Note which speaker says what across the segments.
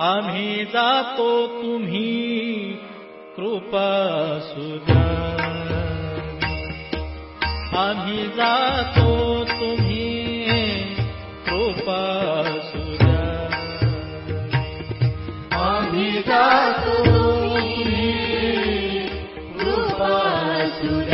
Speaker 1: आम्ही जातो तुम्ही कृपासुधा आम्ही जातो तुम्ही कृपासुधा
Speaker 2: आम्ही जातो जाी कृ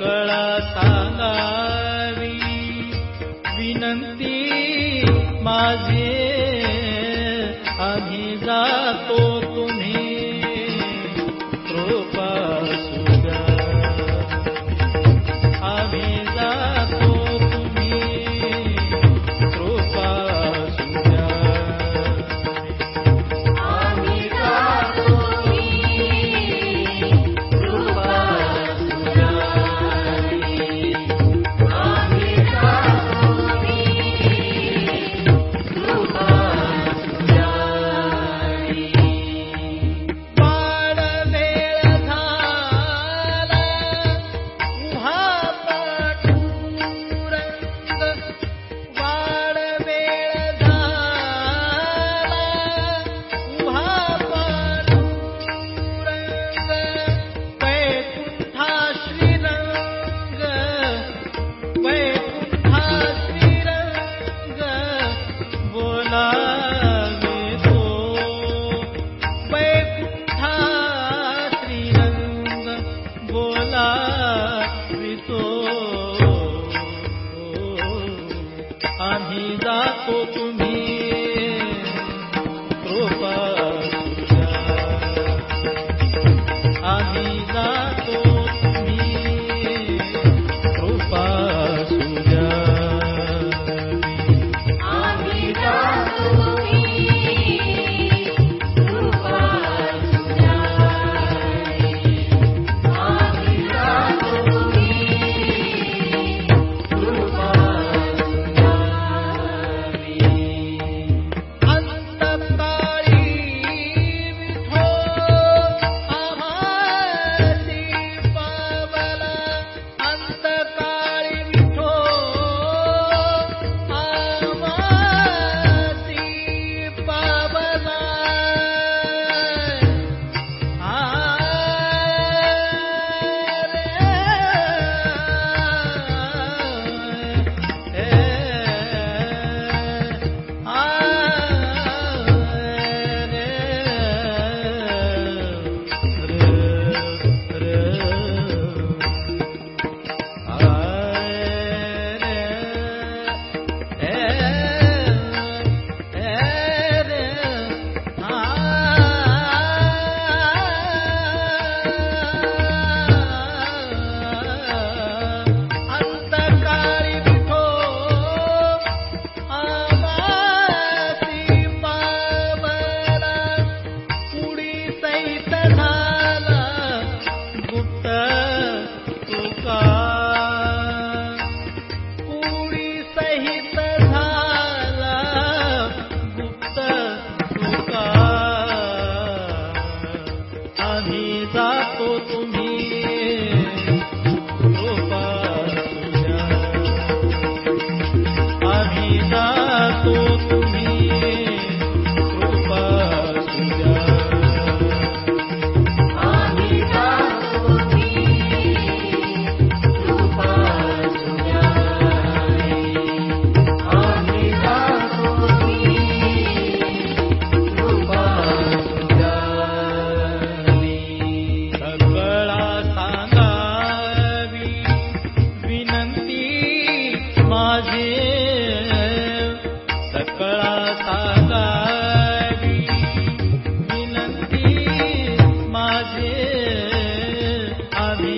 Speaker 1: कला सांगावी विनंती माझे माजे जा अभी तो तुम्हें सकला विनन्ति माजे हा वि